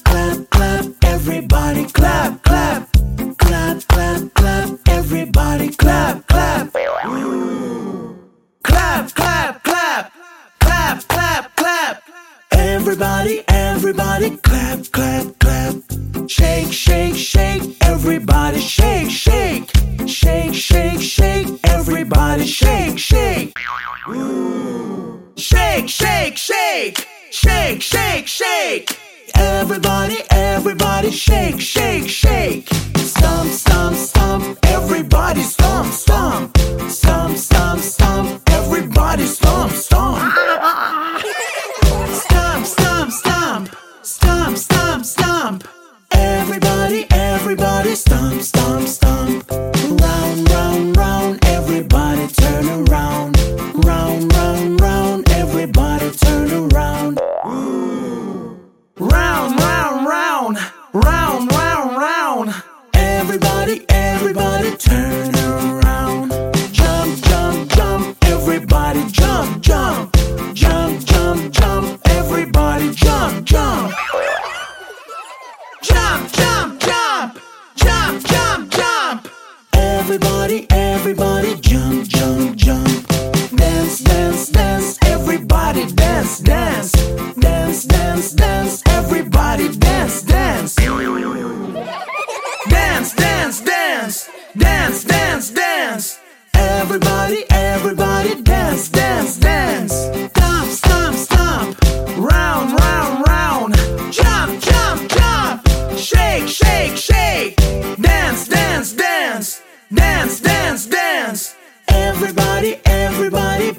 clap, clap, clap, everybody clap, clap, clap, clap, clap, everybody clap, clap. Clap, clap, clap, clap, clap, clap. Everybody, everybody clap, clap, clap. Shake, shake, shake, everybody shake, shake. Shake, shake, shake, everybody shake, shake. Shake, shake, shake, shake, shake, shake. Everybody, everybody shake, shake, shake. Stomp, stomp, stomp, everybody stomp, stomp. Stomp, stomp, stomp, everybody stomp, stomp. Stomp, stomp, stomp, stomp, stomp, stomp. Everybody, everybody stomp, stomp, stomp. Everybody jump, jump, jump, jump, jump. Everybody jump, jump. Jump, jump, jump, jump, jump, jump. Everybody, everybody jump, jump, jump. Dance, dance, dance. Everybody dance, dance. Dance, dance, dance. Everybody dance, dance. Dance, dance, dance. Dance, dance, dance. Everybody, Everybody dance, dance, dance. Stomp, stomp, stomp. Round, round, round. Jump, jump, jump. Shake, shake, shake. Dance, dance, dance. Dance, dance, dance. Everybody, everybody